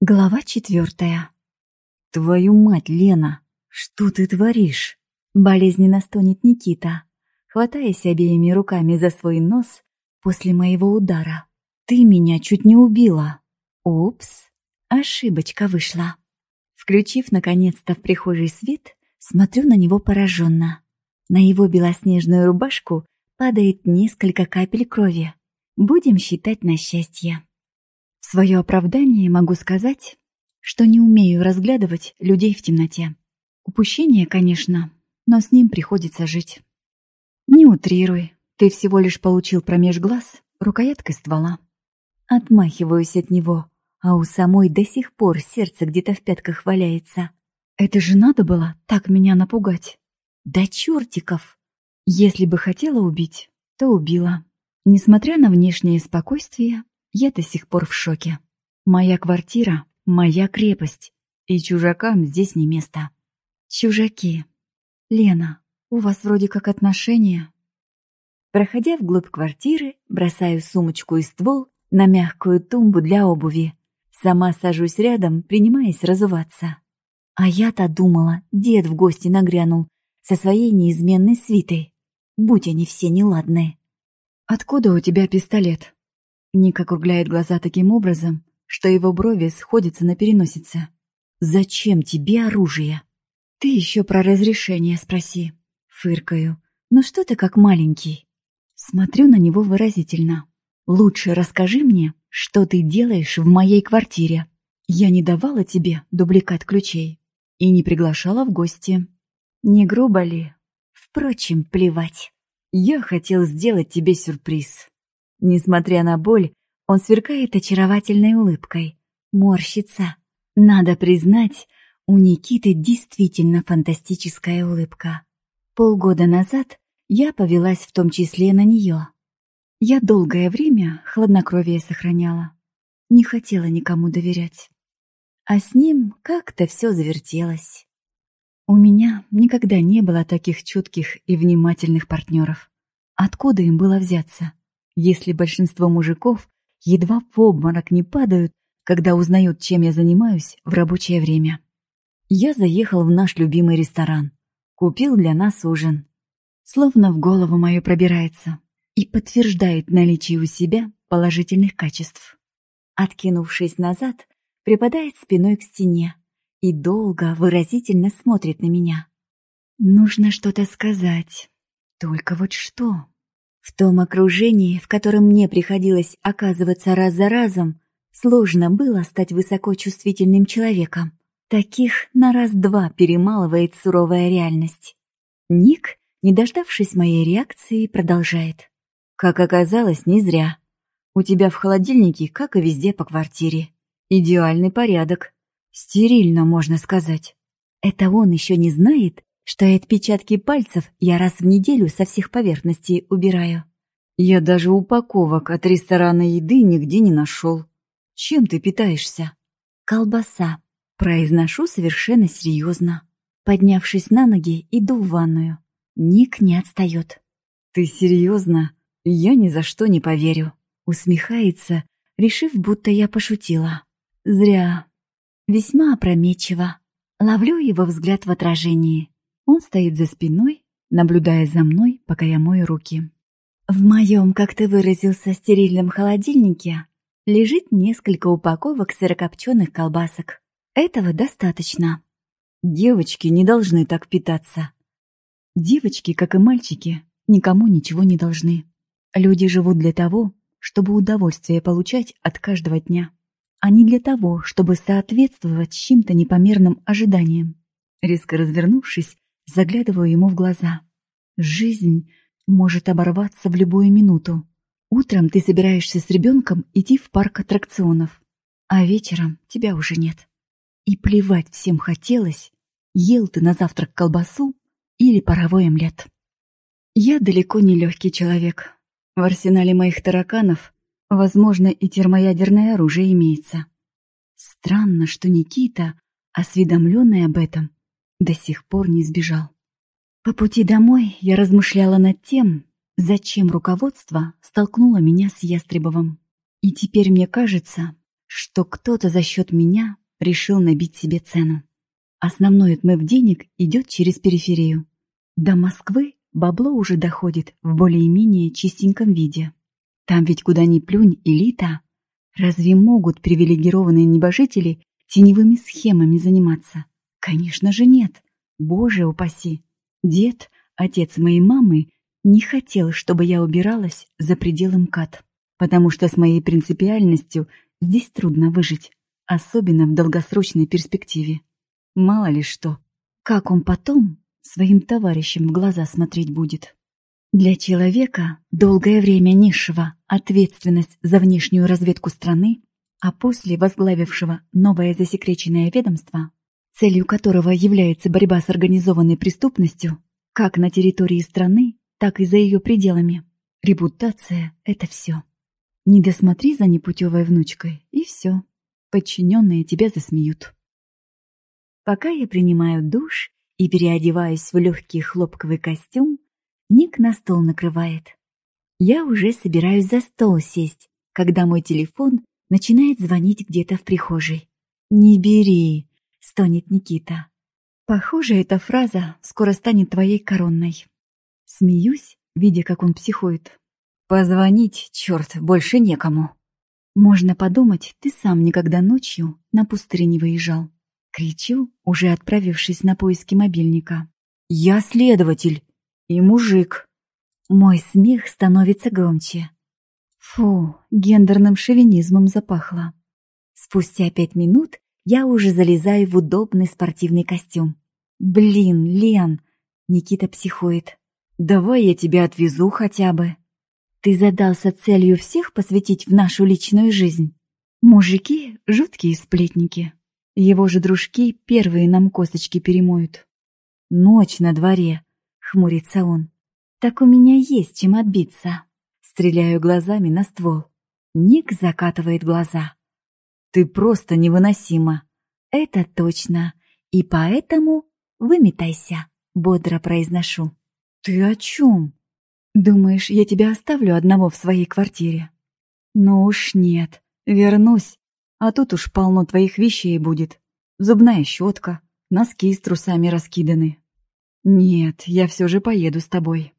Глава четвертая. «Твою мать, Лена, что ты творишь?» Болезненно стонет Никита, хватаясь обеими руками за свой нос после моего удара. «Ты меня чуть не убила!» «Упс, ошибочка вышла». Включив, наконец-то, в прихожей свет, смотрю на него пораженно. На его белоснежную рубашку падает несколько капель крови. Будем считать на счастье. В свое оправдание могу сказать, что не умею разглядывать людей в темноте. Упущение, конечно, но с ним приходится жить. Не утрируй, ты всего лишь получил промеж глаз рукояткой ствола. Отмахиваюсь от него, а у самой до сих пор сердце где-то в пятках валяется. Это же надо было так меня напугать. Да чертиков! Если бы хотела убить, то убила. Несмотря на внешнее спокойствие, я до сих пор в шоке. Моя квартира — моя крепость, и чужакам здесь не место. Чужаки. Лена, у вас вроде как отношения. Проходя вглубь квартиры, бросаю сумочку и ствол на мягкую тумбу для обуви. Сама сажусь рядом, принимаясь разуваться. А я-то думала, дед в гости нагрянул со своей неизменной свитой. Будь они все неладные. «Откуда у тебя пистолет?» Ник округляет глаза таким образом, что его брови сходятся на переносице. «Зачем тебе оружие?» «Ты еще про разрешение спроси». Фыркаю. «Ну что ты как маленький?» Смотрю на него выразительно. «Лучше расскажи мне, что ты делаешь в моей квартире. Я не давала тебе дубликат ключей и не приглашала в гости. Не грубо ли? Впрочем, плевать. Я хотел сделать тебе сюрприз. Несмотря на боль, он сверкает очаровательной улыбкой. Морщится. Надо признать, у Никиты действительно фантастическая улыбка. Полгода назад я повелась в том числе на нее. Я долгое время хладнокровие сохраняла. Не хотела никому доверять. А с ним как-то все завертелось. У меня никогда не было таких чутких и внимательных партнеров. Откуда им было взяться? Если большинство мужиков едва в обморок не падают, когда узнают, чем я занимаюсь в рабочее время. Я заехал в наш любимый ресторан, купил для нас ужин. Словно в голову мою пробирается и подтверждает наличие у себя положительных качеств. Откинувшись назад, припадает спиной к стене и долго, выразительно смотрит на меня. Нужно что-то сказать. Только вот что? В том окружении, в котором мне приходилось оказываться раз за разом, сложно было стать высокочувствительным человеком. Таких на раз-два перемалывает суровая реальность. Ник, не дождавшись моей реакции, продолжает. Как оказалось, не зря. У тебя в холодильнике, как и везде по квартире. Идеальный порядок. Стерильно, можно сказать. Это он еще не знает, что и отпечатки пальцев я раз в неделю со всех поверхностей убираю. Я даже упаковок от ресторана еды нигде не нашел. Чем ты питаешься? Колбаса. Произношу совершенно серьезно. Поднявшись на ноги, иду в ванную. Ник не отстает. Ты серьезно? Я ни за что не поверю. Усмехается, решив, будто я пошутила. Зря. Весьма опрометчиво. Ловлю его взгляд в отражении. Он стоит за спиной, наблюдая за мной, пока я мою руки. В моем, как ты выразился, стерильном холодильнике лежит несколько упаковок сырокопченых колбасок. Этого достаточно. Девочки не должны так питаться. Девочки, как и мальчики, никому ничего не должны. Люди живут для того, чтобы удовольствие получать от каждого дня, а не для того, чтобы соответствовать чьим-то непомерным ожиданиям. Резко развернувшись, Заглядываю ему в глаза. Жизнь может оборваться в любую минуту. Утром ты собираешься с ребенком идти в парк аттракционов, а вечером тебя уже нет. И плевать всем хотелось, ел ты на завтрак колбасу или паровой омлет. Я далеко не легкий человек. В арсенале моих тараканов, возможно, и термоядерное оружие имеется. Странно, что Никита, осведомленный об этом, до сих пор не сбежал. По пути домой я размышляла над тем, зачем руководство столкнуло меня с Ястребовым. И теперь мне кажется, что кто-то за счет меня решил набить себе цену. Основной отмыв денег идет через периферию. До Москвы бабло уже доходит в более-менее чистеньком виде. Там ведь куда ни плюнь элита. Разве могут привилегированные небожители теневыми схемами заниматься? Конечно же нет. Боже упаси. Дед, отец моей мамы, не хотел, чтобы я убиралась за пределы МКАД, потому что с моей принципиальностью здесь трудно выжить, особенно в долгосрочной перспективе. Мало ли что. Как он потом своим товарищам в глаза смотреть будет? Для человека, долгое время низшего ответственность за внешнюю разведку страны, а после возглавившего новое засекреченное ведомство, целью которого является борьба с организованной преступностью, как на территории страны, так и за ее пределами. Репутация — это все. Не досмотри за непутевой внучкой, и все. Подчиненные тебя засмеют. Пока я принимаю душ и переодеваюсь в легкий хлопковый костюм, Ник на стол накрывает. Я уже собираюсь за стол сесть, когда мой телефон начинает звонить где-то в прихожей. «Не бери», — стонет Никита. Похоже, эта фраза скоро станет твоей коронной. Смеюсь, видя, как он психует. Позвонить, черт, больше некому. Можно подумать, ты сам никогда ночью на пустыре не выезжал. Кричу, уже отправившись на поиски мобильника. Я следователь и мужик. Мой смех становится громче. Фу, гендерным шовинизмом запахло. Спустя пять минут я уже залезаю в удобный спортивный костюм. Блин, Лен, Никита психует. Давай я тебя отвезу хотя бы. Ты задался целью всех посвятить в нашу личную жизнь. Мужики — жуткие сплетники. Его же дружки первые нам косточки перемоют. Ночь на дворе, хмурится он. Так у меня есть чем отбиться. Стреляю глазами на ствол. Ник закатывает глаза. Ты просто невыносима. Это точно. И поэтому выметайся, бодро произношу. Ты о чем? Думаешь, я тебя оставлю одного в своей квартире? Ну уж нет. Вернусь. А тут уж полно твоих вещей будет. Зубная щетка, носки с трусами раскиданы. Нет, я все же поеду с тобой.